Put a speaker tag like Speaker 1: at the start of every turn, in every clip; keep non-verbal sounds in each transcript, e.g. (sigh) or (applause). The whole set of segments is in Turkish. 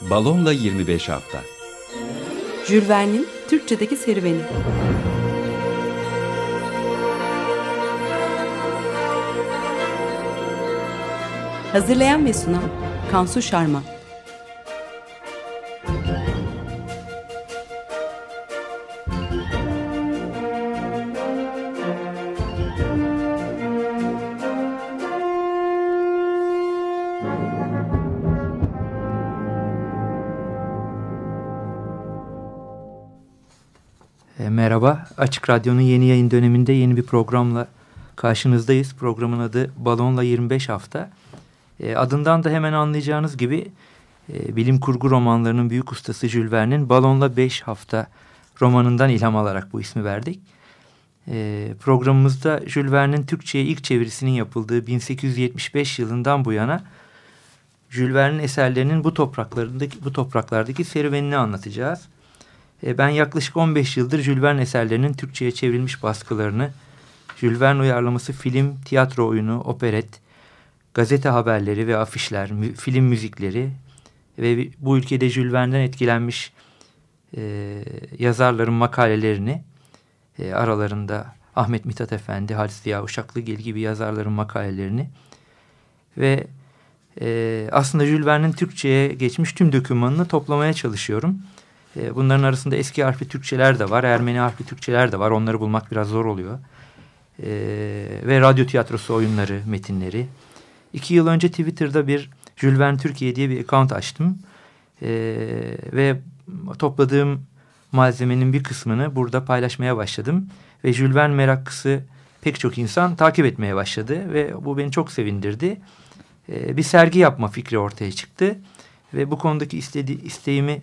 Speaker 1: Balonla 25 hafta.
Speaker 2: Jules Verne'in Türkçedeki serüveni. Hazırlayan ve sunan Kansu Şarma.
Speaker 3: Açık Radyo'nun yeni yayın döneminde yeni bir programla karşınızdayız. Programın adı Balonla 25 Hafta. E, adından da hemen anlayacağınız gibi e, bilim kurgu romanlarının büyük ustası Jules Verne'in Balonla 5 Hafta romanından ilham alarak bu ismi verdik. E, programımızda Jules Verne'in Türkçe'ye ilk çevirisinin yapıldığı 1875 yılından bu yana Jules Verne'in eserlerinin bu topraklarındaki bu topraklardaki serüvenini anlatacağız. E, ben yaklaşık 15 yıldır Jules Verne eserlerinin Türkçe'ye çevrilmiş baskılarını, Jules Verne uyarlaması film, tiyatro oyunu, operet, gazete haberleri ve afişler, mü, film müzikleri ve bu ülkede Jules Verne'den etkilenmiş e, yazarların makalelerini e, aralarında Ahmet Mithat Efendi, Halis Ziya Uşaklıgil gibi yazarların makalelerini ve e, aslında Jules Verne'in Türkçe'ye geçmiş tüm dokümanını toplamaya çalışıyorum. E, bunların arasında eski harfli Türkçeler de var, Ermeni harfli Türkçeler de var. Onları bulmak biraz zor oluyor. E, ve radyo tiyatrosu oyunları, metinleri. İki yıl önce Twitter'da bir Jules Verne Türkiye diye bir account açtım. E, ve topladığım malzemenin bir kısmını burada paylaşmaya başladım. Ve Jules Verne meraklısı pek çok insan takip etmeye başladı. Ve bu beni çok sevindirdi. Bir sergi yapma fikri ortaya çıktı. Ve bu konudaki istedi, isteğimi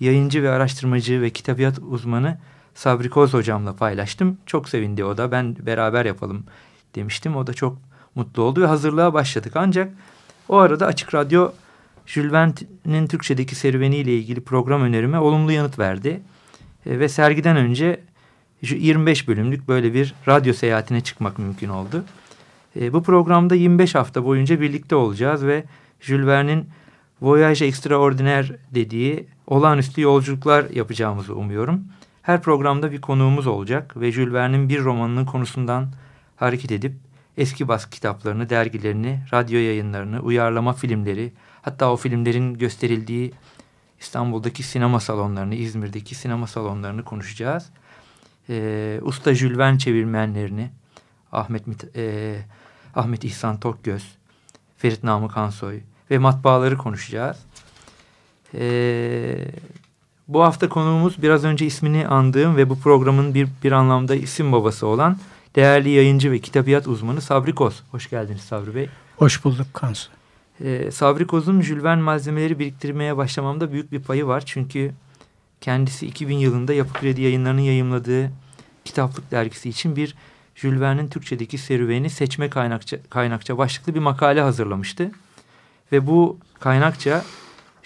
Speaker 3: yayıncı ve araştırmacı ve kitabiyat uzmanı Sabri Koz hocamla paylaştım. Çok sevindi o da ben beraber yapalım demiştim. O da çok mutlu oldu ve hazırlığa başladık. Ancak o arada Açık Radyo Jules Verne'in Türkçedeki serüveniyle ilgili program önerime olumlu yanıt verdi. E, ve sergiden önce 25 bölümlük böyle bir radyo seyahatine çıkmak mümkün oldu. E, bu programda 25 hafta boyunca birlikte olacağız ve Jules Verne'in Voyage Extraordinaire dediği olağanüstü yolculuklar yapacağımızı umuyorum. Her programda bir konuğumuz olacak ve Jules Verne'in bir romanının konusundan hareket edip eski baskı kitaplarını, dergilerini, radyo yayınlarını, uyarlama filmleri, hatta o filmlerin gösterildiği İstanbul'daki sinema salonlarını, İzmir'deki sinema salonlarını konuşacağız. Ee, Usta Jules Verne çevirmenlerini, Ahmet, e, Ahmet İhsan Tokgöz, Ferit Namık Hansoy ve matbaaları konuşacağız. Ee, bu hafta konuğumuz biraz önce ismini andığım ve bu programın bir, bir anlamda isim babası olan değerli yayıncı ve kitabiyat uzmanı Sabri Koz. Hoş geldiniz Sabri Bey.
Speaker 4: Hoş bulduk Kansu.
Speaker 3: Ee, Sabri Koz'un Jules Verne malzemeleri biriktirmeye başlamamda büyük bir payı var. Çünkü kendisi 2000 yılında Yapı Kredi yayınlarının yayımladığı kitaplık dergisi için bir Jules Verne'in Türkçedeki serüveni seçme kaynakça, kaynakça başlıklı bir makale hazırlamıştı. Ve bu kaynakça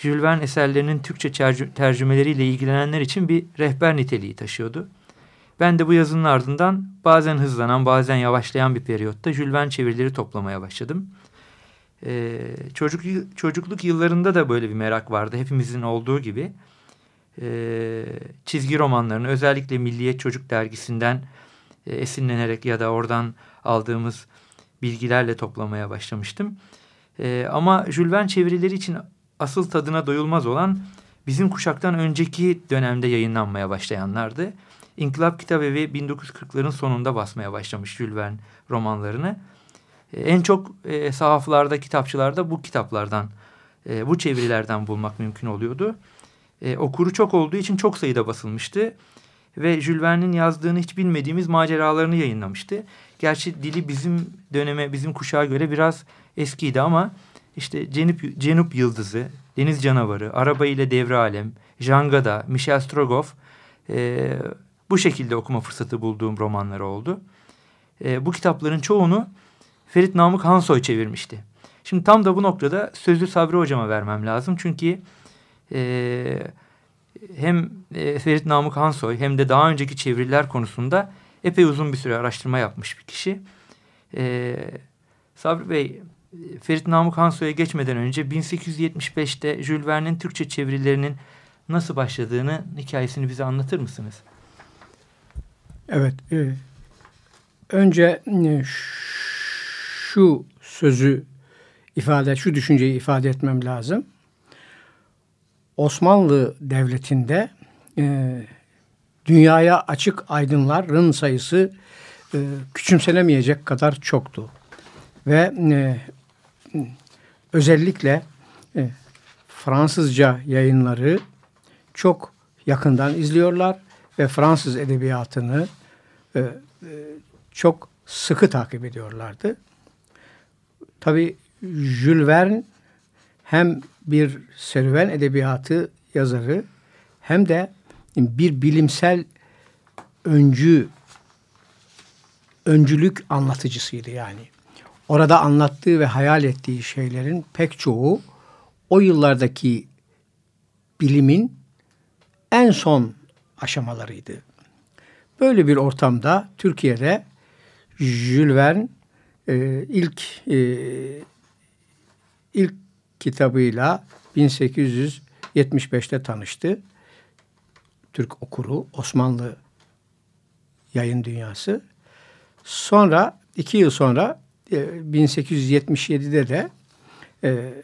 Speaker 3: Jules Verne eserlerinin Türkçe tercümeleriyle ilgilenenler için bir rehber niteliği taşıyordu. Ben de bu yazının ardından bazen hızlanan bazen yavaşlayan bir periyotta Jules Verne çevirileri toplamaya başladım. Ee, çocuk Çocukluk yıllarında da böyle bir merak vardı hepimizin olduğu gibi. Ee, çizgi romanlarını özellikle Milliyet Çocuk Dergisi'nden e, esinlenerek ya da oradan aldığımız bilgilerle toplamaya başlamıştım. Ee, ama Jules Verne çevirileri için asıl tadına doyulmaz olan bizim kuşaktan önceki dönemde yayınlanmaya başlayanlardı. İnkılap Kitabevi 1940'ların sonunda basmaya başlamış Jules Verne romanlarını. E, en çok e, sahaflarda, kitapçılarda bu kitaplardan, e, bu çevirilerden bulmak mümkün oluyordu. E, okuru çok olduğu için çok sayıda basılmıştı. Ve Jules Verne'in yazdığını hiç bilmediğimiz maceralarını yayınlamıştı. Gerçi dili bizim döneme, bizim kuşağa göre biraz eskiydi ama işte Cenup, Cenup Yıldızı, Deniz Canavarı, Araba ile Devre Alem, Jangada, Michel Strogoff e, bu şekilde okuma fırsatı bulduğum romanları oldu. E, bu kitapların çoğunu Ferit Namık Hansoy çevirmişti. Şimdi tam da bu noktada sözü Sabri Hocam'a vermem lazım. Çünkü e, hem e, Ferit Namık Hansoy hem de daha önceki çeviriler konusunda epey uzun bir süre araştırma yapmış bir kişi. E, Sabri Bey Ferit Namık Hansoy'a geçmeden önce 1875'te Jules Verne'in Türkçe çevirilerinin nasıl başladığını, hikayesini bize anlatır mısınız?
Speaker 4: Evet. E, önce e, şu sözü ifade, şu düşünceyi ifade etmem lazım. Osmanlı Devleti'nde e, dünyaya açık aydınların sayısı e, küçümsenemeyecek kadar çoktu. Ve e, özellikle e, Fransızca yayınları çok yakından izliyorlar ve Fransız edebiyatını e, e, çok sıkı takip ediyorlardı. Tabi Jules Verne hem bir serüven edebiyatı yazarı hem de bir bilimsel öncü öncülük anlatıcısıydı yani. Orada anlattığı ve hayal ettiği şeylerin pek çoğu o yıllardaki bilimin en son aşamalarıydı. Böyle bir ortamda Türkiye'de Jules Verne e, ilk e, ilk kitabıyla 1875'te tanıştı. Türk okuru, Osmanlı yayın dünyası. Sonra iki yıl sonra 1877'de e, de e,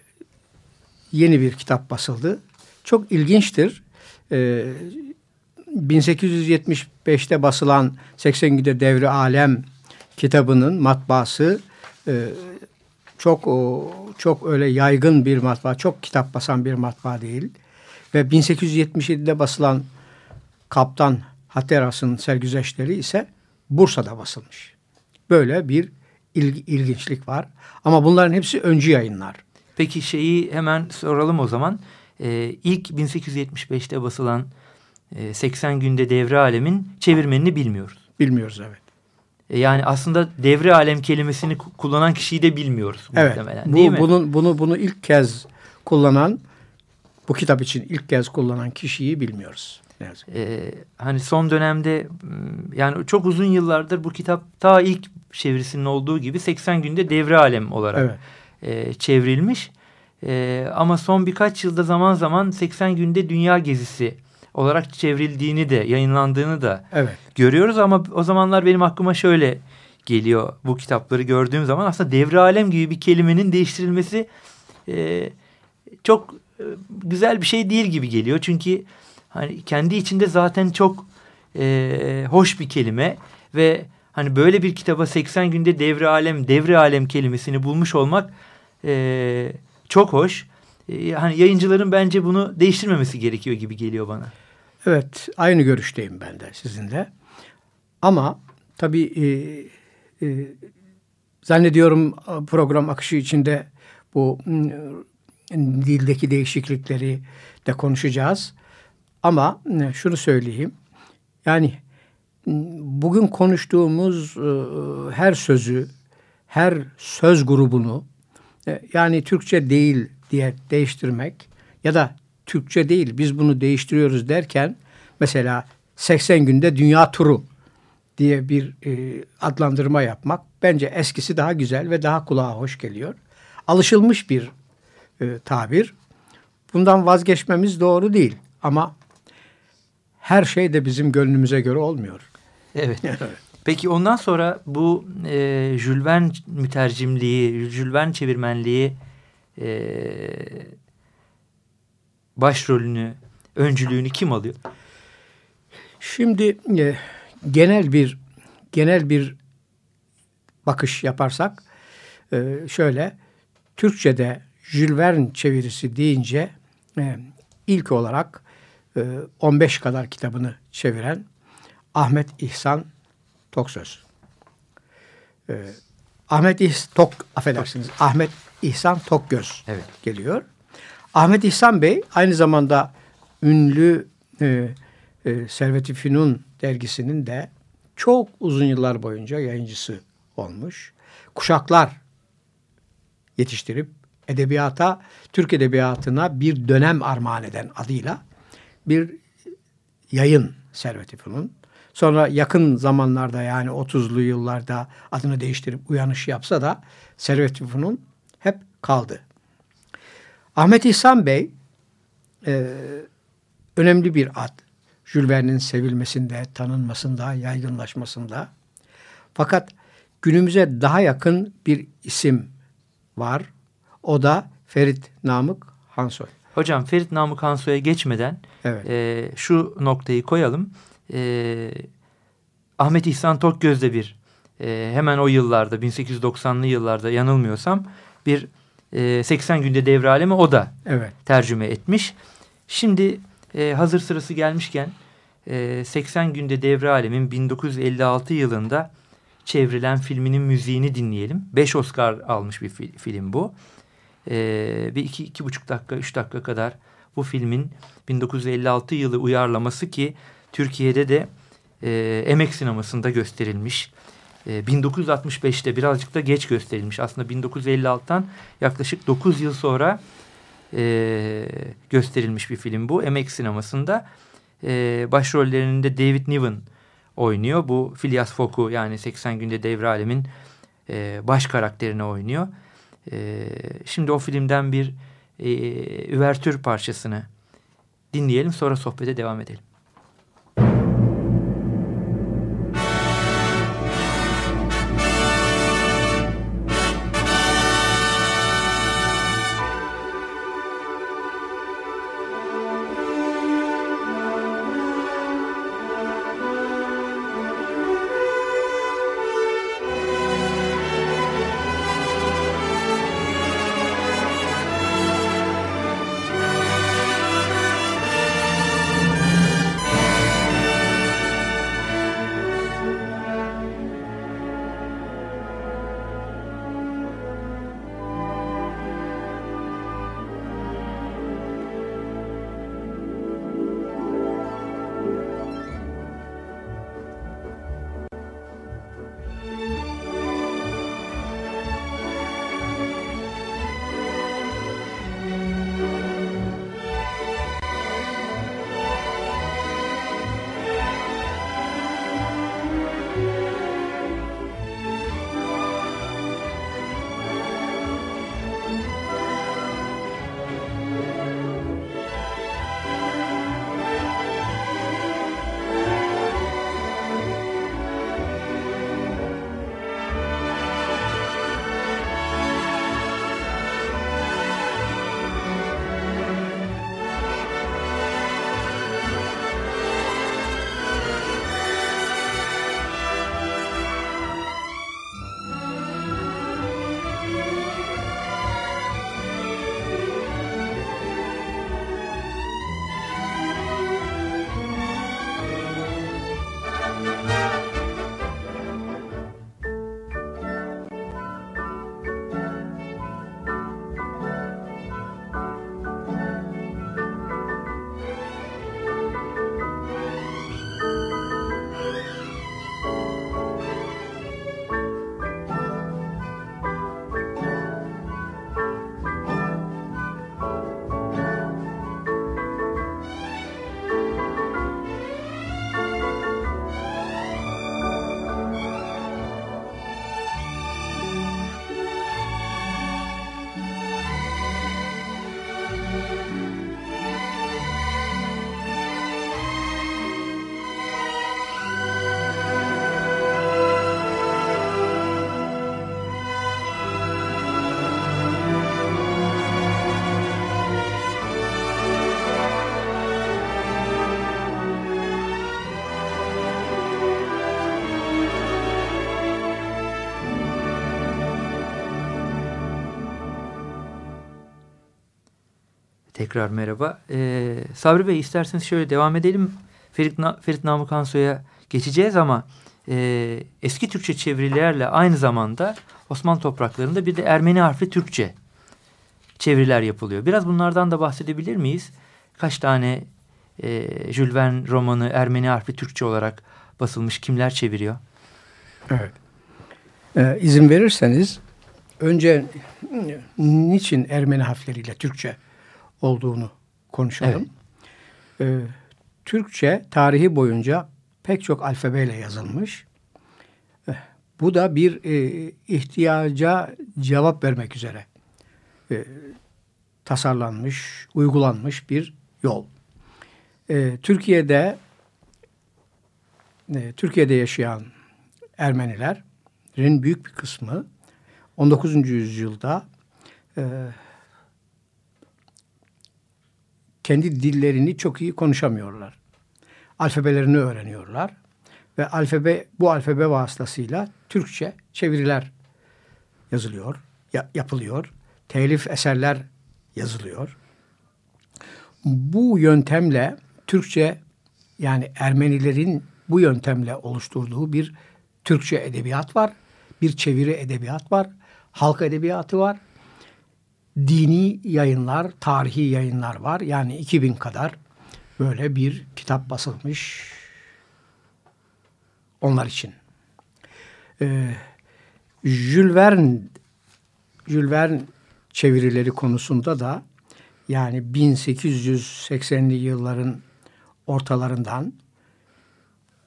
Speaker 4: yeni bir kitap basıldı. Çok ilginçtir. E, 1875'te basılan 80 Günde Devri Alem kitabının matbaası e, çok çok öyle yaygın bir matbaa, çok kitap basan bir matbaa değil. Ve 1877'de basılan Kaptan Hatteras'ın sergüzeşleri ise Bursa'da basılmış. Böyle bir ilgi, ilginçlik var. Ama bunların hepsi öncü yayınlar.
Speaker 3: Peki şeyi hemen soralım o zaman. Ee, ilk 1875'te basılan e, 80 günde devre alemin çevirmenini bilmiyoruz.
Speaker 4: Bilmiyoruz evet.
Speaker 3: E, yani aslında devre alem kelimesini kullanan kişiyi de bilmiyoruz
Speaker 4: evet.
Speaker 3: muhtemelen
Speaker 4: bu,
Speaker 3: değil mi?
Speaker 4: Bunun, bunu, bunu ilk kez kullanan, bu kitap için ilk kez kullanan kişiyi bilmiyoruz.
Speaker 3: Ee, hani son dönemde yani çok uzun yıllardır bu kitap ta ilk çevirisinin olduğu gibi 80 günde devre alem olarak evet. e, çevrilmiş. E, ama son birkaç yılda zaman zaman 80 günde dünya gezisi olarak çevrildiğini de yayınlandığını da evet. görüyoruz. Ama o zamanlar benim aklıma şöyle geliyor bu kitapları gördüğüm zaman aslında devre alem gibi bir kelimenin değiştirilmesi e, çok e, güzel bir şey değil gibi geliyor. Çünkü hani kendi içinde zaten çok e, hoş bir kelime ve hani böyle bir kitaba 80 günde devre alem devre alem kelimesini bulmuş olmak e, çok hoş. E, hani yayıncıların bence bunu değiştirmemesi gerekiyor gibi geliyor bana.
Speaker 4: Evet aynı görüşteyim ben de sizinle. Ama tabii e, e, zannediyorum program akışı içinde bu dildeki değişiklikleri de konuşacağız. Ama e, şunu söyleyeyim. Yani bugün konuştuğumuz e, her sözü, her söz grubunu e, yani Türkçe değil diye değiştirmek ya da Türkçe değil biz bunu değiştiriyoruz derken mesela 80 günde dünya turu diye bir adlandırma yapmak bence eskisi daha güzel ve daha kulağa hoş geliyor. Alışılmış bir tabir. Bundan vazgeçmemiz doğru değil ama her şey de bizim gönlümüze göre olmuyor. (laughs)
Speaker 3: Evet. Peki ondan sonra bu e, Jules Verne mütercimliği, Jules Verne çevirmenliği e, başrolünü, öncülüğünü kim alıyor?
Speaker 4: Şimdi e, genel bir genel bir bakış yaparsak e, şöyle Türkçe'de Jules Verne çevirisi deyince e, ilk olarak 15 e, kadar kitabını çeviren Ahmet İhsan Toksöz. Ee, Ahmet İhsan Tok affedersiniz. Ahmet İhsan Tokgöz evet. geliyor. Ahmet İhsan Bey aynı zamanda ünlü e, e, Servet-i Fünun dergisinin de çok uzun yıllar boyunca yayıncısı olmuş. Kuşaklar yetiştirip edebiyata, Türk edebiyatına bir dönem armağan eden adıyla bir yayın Servet-i Fünun. Sonra yakın zamanlarda yani 30'lu yıllarda adını değiştirip uyanış yapsa da Servet-i Fünun hep kaldı. Ahmet İhsan Bey e, önemli bir ad. Jules Verne'in sevilmesinde, tanınmasında, yaygınlaşmasında. Fakat günümüze daha yakın bir isim var. O da Ferit Namık Hansoy.
Speaker 3: Hocam Ferit Namık Hansoy'a geçmeden
Speaker 4: Evet.
Speaker 3: e, şu noktayı koyalım. E, Ahmet İhsan Tokgöz'de bir e, hemen o yıllarda 1890'lı yıllarda yanılmıyorsam bir e, 80 günde devre alemi o da
Speaker 4: Evet.
Speaker 3: tercüme etmiş. Şimdi e, hazır sırası gelmişken e, 80 günde devre alemin 1956 yılında çevrilen filminin müziğini dinleyelim. 5 Oscar almış bir fi- film bu. E, bir iki, iki buçuk dakika, üç dakika kadar bu filmin 1956 yılı uyarlaması ki Türkiye'de de e, emek sinemasında gösterilmiş. E, 1965'te birazcık da geç gösterilmiş. Aslında 1956'dan yaklaşık 9 yıl sonra e, gösterilmiş bir film bu. Emek sinemasında e, başrollerinde David Niven oynuyor. Bu Phileas Fogg'u yani 80 günde devre alemin e, baş karakterini oynuyor. E, şimdi o filmden bir e, üvertür parçasını dinleyelim sonra sohbete devam edelim. Tekrar merhaba. Ee, Sabri Bey isterseniz şöyle devam edelim. Ferit, Na Ferit Namık Ansoy'a geçeceğiz ama e, eski Türkçe çevirilerle aynı zamanda Osmanlı topraklarında bir de Ermeni harfli Türkçe çeviriler yapılıyor. Biraz bunlardan da bahsedebilir miyiz? Kaç tane e, Jules Verne romanı Ermeni harfli Türkçe olarak basılmış? Kimler çeviriyor?
Speaker 4: Evet. Ee, izin verirseniz önce niçin Ermeni harfleriyle Türkçe olduğunu konuşalım. Ee, Türkçe tarihi boyunca pek çok alfabeyle yazılmış. Ee, bu da bir e, ihtiyaca cevap vermek üzere e, tasarlanmış, uygulanmış bir yol. E, Türkiye'de e, Türkiye'de yaşayan Ermenilerin büyük bir kısmı 19. yüzyılda e, kendi dillerini çok iyi konuşamıyorlar. Alfabelerini öğreniyorlar ve alfabe bu alfabe vasıtasıyla Türkçe çeviriler yazılıyor, ya, yapılıyor. Telif eserler yazılıyor. Bu yöntemle Türkçe yani Ermenilerin bu yöntemle oluşturduğu bir Türkçe edebiyat var. Bir çeviri edebiyat var. Halk edebiyatı var. Dini yayınlar, tarihi yayınlar var. Yani 2000 kadar böyle bir kitap basılmış onlar için. Ee, Jules Verne, Jules Verne çevirileri konusunda da yani 1880'li yılların ortalarından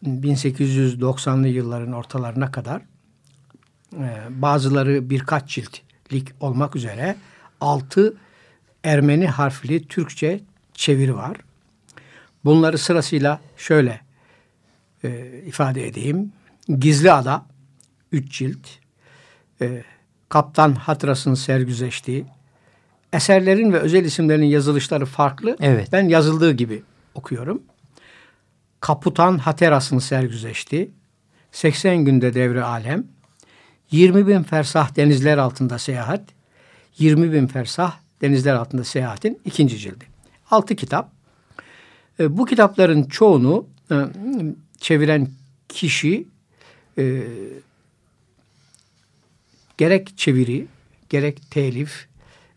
Speaker 4: 1890'lı yılların ortalarına kadar e, bazıları birkaç ciltlik olmak üzere altı Ermeni harfli Türkçe çeviri var. Bunları sırasıyla şöyle e, ifade edeyim. Gizli Ada 3 cilt. E, Kaptan Hatıras'ın sergüzeştiği. Eserlerin ve özel isimlerin yazılışları farklı.
Speaker 3: Evet.
Speaker 4: Ben yazıldığı gibi okuyorum. Kaputan Hateras'ın sergüzeştiği. 80 günde devre alem. 20 bin fersah denizler altında seyahat. 20 bin fersah denizler altında seyahatin ikinci cildi. Altı kitap. E, bu kitapların çoğunu e, çeviren kişi e, gerek çeviri, gerek telif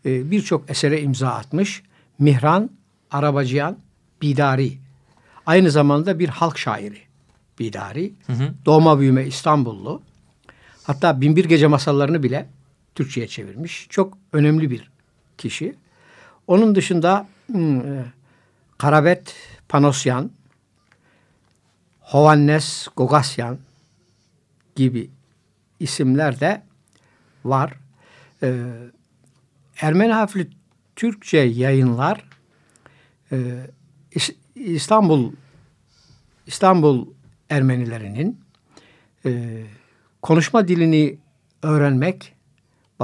Speaker 4: e, birçok esere imza atmış. Mihran Arabacıyan Bidari. Aynı zamanda bir halk şairi Bidari.
Speaker 3: Hı hı.
Speaker 4: Doğma büyüme İstanbullu. Hatta Binbir Gece masallarını bile Türkçe'ye çevirmiş. Çok önemli bir kişi. Onun dışında hmm, e, Karabet Panosyan, Hovannes Gogasyan gibi isimler de var. Ee, Ermeni harfli Türkçe yayınlar e, İstanbul İstanbul Ermenilerinin e, konuşma dilini öğrenmek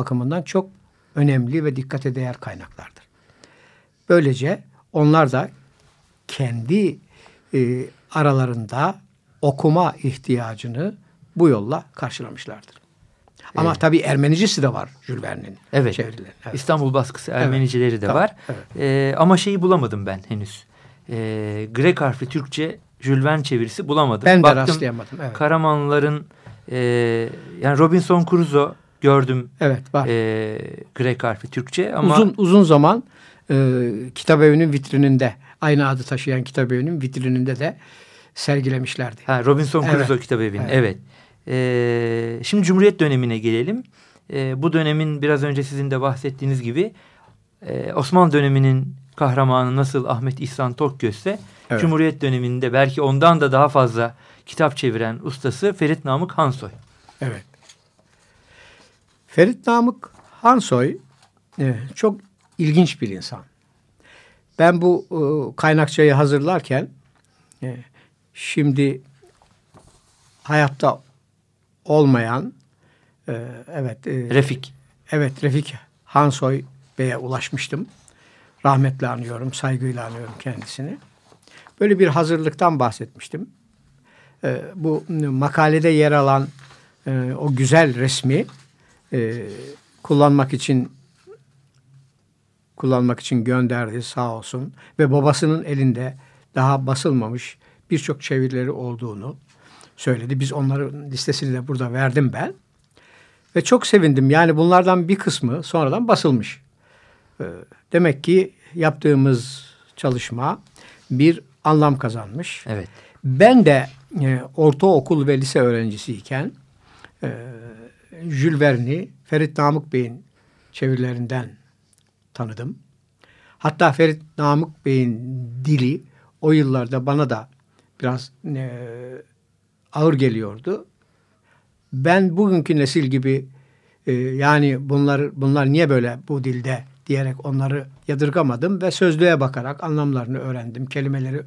Speaker 4: bakımından çok önemli ve dikkate değer kaynaklardır. Böylece onlar da kendi e, aralarında okuma ihtiyacını bu yolla karşılamışlardır. Ama
Speaker 3: Evet.
Speaker 4: tabii Ermenicisi de var Jules Verne'in
Speaker 3: Evet.
Speaker 4: çevirileri. Evet.
Speaker 3: İstanbul baskısı Ermenicileri de
Speaker 4: Tabii,
Speaker 3: var.
Speaker 4: evet.
Speaker 3: Ee, ama şeyi bulamadım ben henüz. Ee, Grek harfli Türkçe Jules Verne çevirisi bulamadım.
Speaker 4: Ben de
Speaker 3: Baktım,
Speaker 4: rastlayamadım. Evet,
Speaker 3: Karamanlıların e, yani Robinson Crusoe gördüm
Speaker 4: evet var.
Speaker 3: e, Grek harfli Türkçe ama
Speaker 4: uzun uzun zaman e, kitap evinin vitrininde aynı adı taşıyan kitap evinin vitrininde de sergilemişlerdi.
Speaker 3: ha, Robinson
Speaker 4: Evet.
Speaker 3: Crusoe kitabı evinin
Speaker 4: Evet.
Speaker 3: evet. Ee, şimdi Cumhuriyet dönemine gelelim. Ee, bu dönemin biraz önce sizin de bahsettiğiniz gibi e, Osmanlı döneminin kahramanı nasıl Ahmet İhsan Tokgöz'se
Speaker 4: Evet.
Speaker 3: Cumhuriyet döneminde belki ondan da daha fazla kitap çeviren ustası Ferit Namık Hansoy.
Speaker 4: Evet. Ferit Namık Hansoy e, çok ilginç bir insan. Ben bu e, kaynakçayı hazırlarken e, şimdi hayatta olmayan evet
Speaker 3: Refik.
Speaker 4: evet Refik Hansoy Bey'e ulaşmıştım. Rahmetle anıyorum, saygıyla anıyorum kendisini. Böyle bir hazırlıktan bahsetmiştim. Bu makalede yer alan o güzel resmi e, kullanmak için kullanmak için gönderdi sağ olsun ve babasının elinde daha basılmamış birçok çevirileri olduğunu söyledi. Biz onların listesini de burada verdim ben. Ve çok sevindim. Yani bunlardan bir kısmı sonradan basılmış. Ee, Demek ki yaptığımız çalışma bir anlam kazanmış.
Speaker 3: Evet.
Speaker 4: Ben de e, ortaokul ve lise öğrencisiyken e, Jules Verne'i Ferit Namık Bey'in çevirilerinden tanıdım. Hatta Ferit Namık Bey'in dili o yıllarda bana da biraz e, ağır geliyordu. Ben bugünkü nesil gibi e, yani bunlar bunlar niye böyle bu dilde diyerek onları yadırgamadım ve sözlüğe bakarak anlamlarını öğrendim. Kelimeleri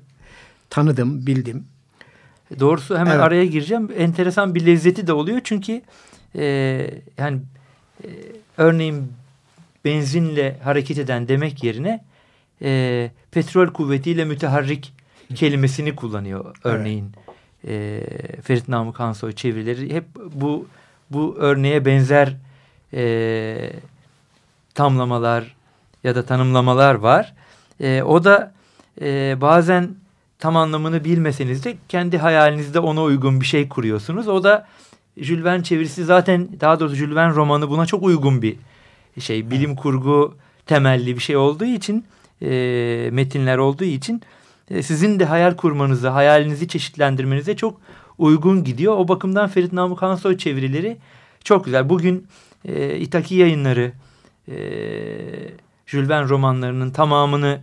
Speaker 4: tanıdım, bildim.
Speaker 3: Doğrusu hemen
Speaker 4: Evet.
Speaker 3: araya gireceğim. Enteresan bir lezzeti de oluyor çünkü e, yani e, örneğin benzinle hareket eden demek yerine e, petrol kuvvetiyle müteharrik kelimesini kullanıyor örneğin. E, Ferit Namık Hansoy çevirileri hep bu bu örneğe benzer e, tamlamalar ya da tanımlamalar var. E, o da e, bazen tam anlamını bilmeseniz de kendi hayalinizde ona uygun bir şey kuruyorsunuz. O da Jules Verne çevirisi zaten daha doğrusu Jules Verne romanı buna çok uygun bir şey. Bilim kurgu temelli bir şey olduğu için e, metinler olduğu için e, sizin de hayal kurmanıza, hayalinizi çeşitlendirmenize çok uygun gidiyor. O bakımdan Ferit Namık Hansoy çevirileri çok güzel. Bugün e, İtaki yayınları e, Jules Verne romanlarının tamamını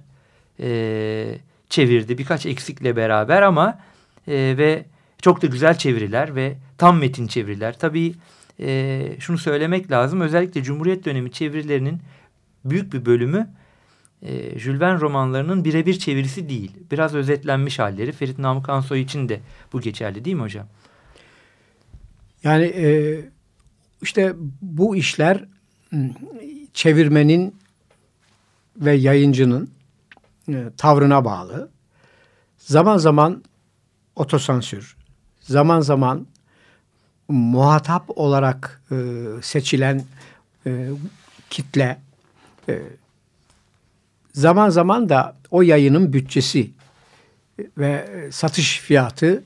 Speaker 3: e, çevirdi. Birkaç eksikle beraber ama e, ve çok da güzel çeviriler ve tam metin çeviriler. Tabii e, şunu söylemek lazım. Özellikle Cumhuriyet dönemi çevirilerinin büyük bir bölümü e, Jules Verne romanlarının birebir çevirisi değil. Biraz özetlenmiş halleri. Ferit Namık Ansoy için de bu geçerli değil mi hocam?
Speaker 4: Yani e, işte bu işler m, çevirmenin ve yayıncının e, tavrına bağlı. Zaman zaman otosansür, zaman zaman muhatap olarak e, seçilen e, kitle, e, zaman zaman da o yayının bütçesi ve satış fiyatı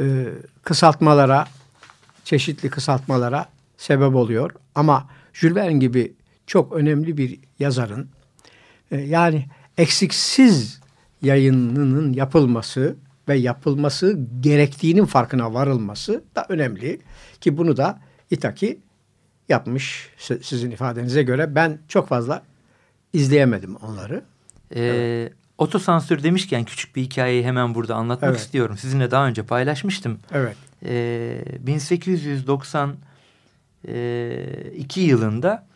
Speaker 4: e, kısaltmalara, çeşitli kısaltmalara sebep oluyor. Ama Jules gibi çok önemli bir yazarın e, yani eksiksiz yayınının yapılması ve yapılması gerektiğinin farkına varılması da önemli. Ki bunu da İtaki yapmış si- sizin ifadenize göre. Ben çok fazla izleyemedim onları.
Speaker 3: E, Otosansür demişken küçük bir hikayeyi hemen burada anlatmak
Speaker 4: Evet.
Speaker 3: istiyorum. Sizinle daha önce paylaşmıştım.
Speaker 4: Evet.
Speaker 3: e, 1892 yılında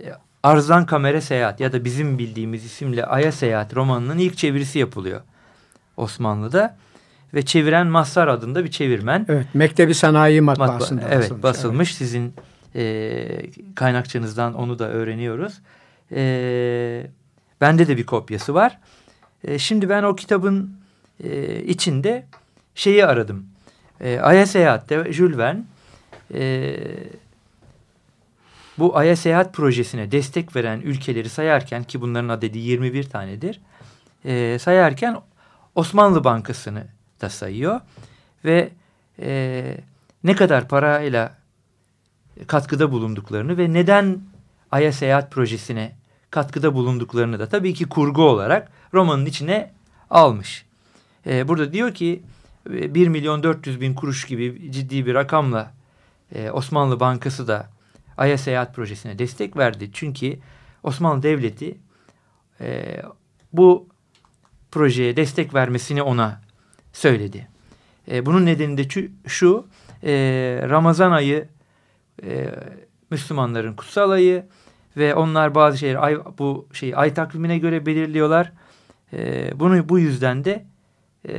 Speaker 3: e, Arzan Kamera Seyahat ya da bizim bildiğimiz isimle Ay'a Seyahat romanının ilk çevirisi yapılıyor Osmanlı'da ve çeviren Mazhar adında bir çevirmen.
Speaker 4: Evet. Mektebi Sanayi Matbaası'nda
Speaker 3: Matbaa- evet
Speaker 4: basılmış.
Speaker 3: basılmış. Sizin e, kaynakçanızdan onu da öğreniyoruz. E, bende de bir kopyası var. E, şimdi ben o kitabın e, içinde şeyi aradım. E, Ay'a Seyahat'te Jules Verne e, bu Ay'a Seyahat projesine destek veren ülkeleri sayarken ki bunların adedi 21 tanedir. E, sayarken Osmanlı Bankası'nı da sayıyor ve e, ne kadar parayla katkıda bulunduklarını ve neden Ay'a Seyahat projesine katkıda bulunduklarını da tabii ki kurgu olarak romanın içine almış. E, burada diyor ki e, 1 milyon 400 bin kuruş gibi ciddi bir rakamla e, Osmanlı Bankası da Ay'a Seyahat projesine destek verdi. Çünkü Osmanlı Devleti e, bu projeye destek vermesini ona söyledi. E, bunun nedeni de şu, e, Ramazan ayı e, Müslümanların kutsal ayı ve onlar bazı şeyleri ay, bu şeyi ay takvimine göre belirliyorlar. E, bunu bu yüzden de e,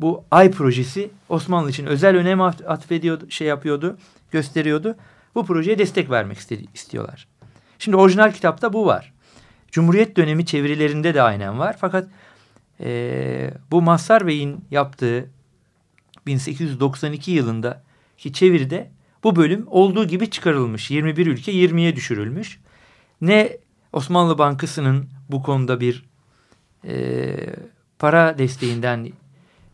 Speaker 3: bu ay projesi Osmanlı için özel önem at- atfediyordu, şey yapıyordu, gösteriyordu. Bu projeye destek vermek istedi, istiyorlar. Şimdi orijinal kitapta bu var. Cumhuriyet dönemi çevirilerinde de aynen var. Fakat e, bu Mazhar Bey'in yaptığı 1892 yılındaki çeviride bu bölüm olduğu gibi çıkarılmış. 21 ülke 20'ye düşürülmüş. Ne Osmanlı Bankası'nın bu konuda bir e, para desteğinden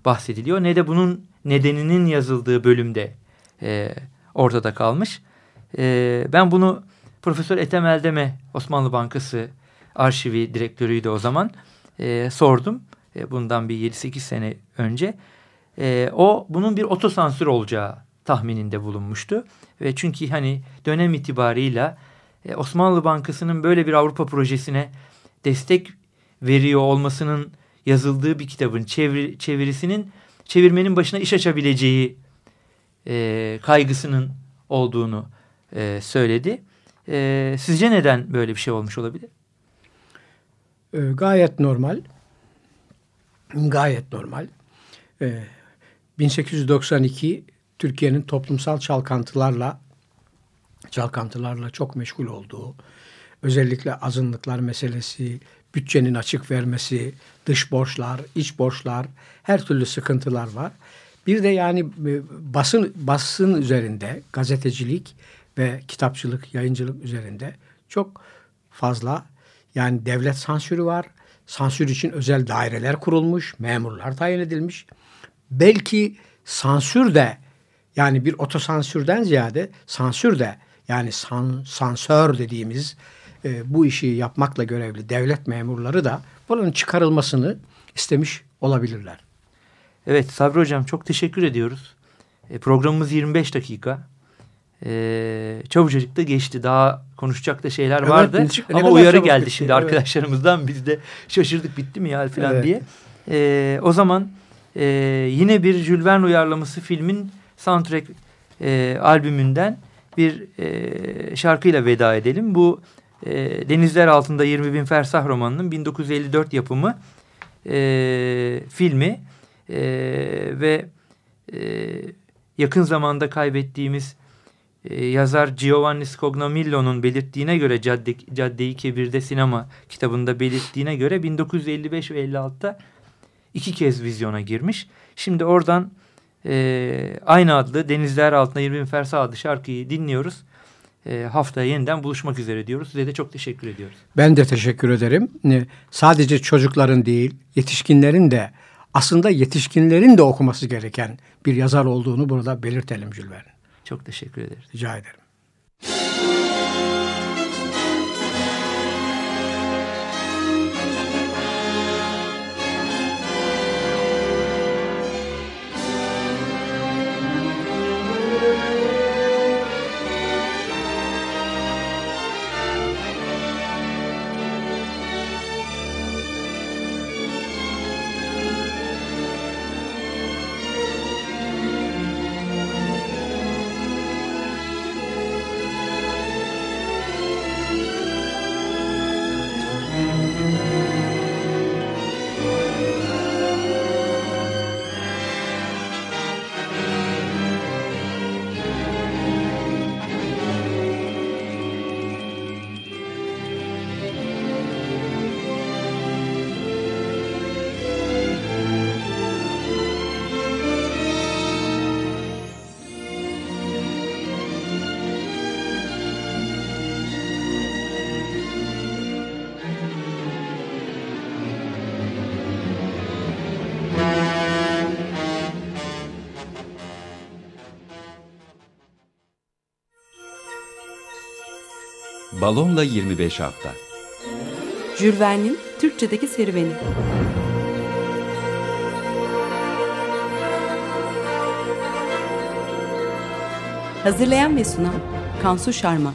Speaker 3: bahsediliyor ne de bunun nedeninin yazıldığı bölümde e, ortada kalmış. E, ben bunu Profesör Ethem Eldem'e Osmanlı Bankası arşivi direktörüydü o zaman e, sordum. E, bundan bir 7-8 sene önce. E, o bunun bir otosansür olacağı tahmininde bulunmuştu. Ve çünkü hani dönem itibarıyla e, Osmanlı Bankası'nın böyle bir Avrupa projesine destek veriyor olmasının yazıldığı bir kitabın çeviri, çevirisinin çevirmenin başına iş açabileceği e, kaygısının olduğunu e, söyledi. E, sizce neden böyle bir şey olmuş olabilir?
Speaker 4: E, gayet normal. Gayet normal. E, 1892 Türkiye'nin toplumsal çalkantılarla çalkantılarla çok meşgul olduğu, özellikle azınlıklar meselesi, bütçenin açık vermesi, dış borçlar, iç borçlar, her türlü sıkıntılar var. Bir de yani e, basın basın üzerinde gazetecilik ve kitapçılık, yayıncılık üzerinde çok fazla yani devlet sansürü var. Sansür için özel daireler kurulmuş, memurlar tayin edilmiş. Belki sansür de yani bir otosansürden ziyade sansür de yani san, sansör dediğimiz e, bu işi yapmakla görevli devlet memurları da bunun çıkarılmasını istemiş olabilirler.
Speaker 3: Evet Sabri Hocam çok teşekkür ediyoruz. E, programımız 25 dakika. E, çabucacık da geçti. Daha konuşacak da şeyler
Speaker 4: Evet,
Speaker 3: vardı.
Speaker 4: ne-
Speaker 3: Ama uyarı geldi
Speaker 4: bitti,
Speaker 3: şimdi
Speaker 4: evet.
Speaker 3: arkadaşlarımızdan. Biz de şaşırdık bitti mi ya falan
Speaker 4: Evet.
Speaker 3: diye. E, o zaman e, yine bir Jules Verne uyarlaması filmin soundtrack e, albümünden bir e, şarkıyla veda edelim. Bu e, Denizler Altında 20 Bin Fersah romanının 1954 yapımı e, filmi e, ve e, yakın zamanda kaybettiğimiz e, yazar Giovanni Scognamillo'nun belirttiğine göre Cadde, Cadde-i Kebir'de sinema kitabında belirttiğine göre 1955 ve 56'da iki kez vizyona girmiş. Şimdi oradan e, aynı adlı Denizler Altında 20 Bin Fersah adlı şarkıyı dinliyoruz. E, haftaya yeniden buluşmak üzere diyoruz. Size de çok teşekkür ediyoruz.
Speaker 4: Ben de teşekkür ederim. Ne- Sadece çocukların değil, yetişkinlerin de aslında yetişkinlerin de okuması gereken bir yazar olduğunu burada belirtelim Jules Verne.
Speaker 3: Çok teşekkür ederiz.
Speaker 4: Rica ederim.
Speaker 1: Balonla 25 hafta.
Speaker 2: Jules Türkçedeki serüveni. Hazırlayan ve sunan Kansu Şarman.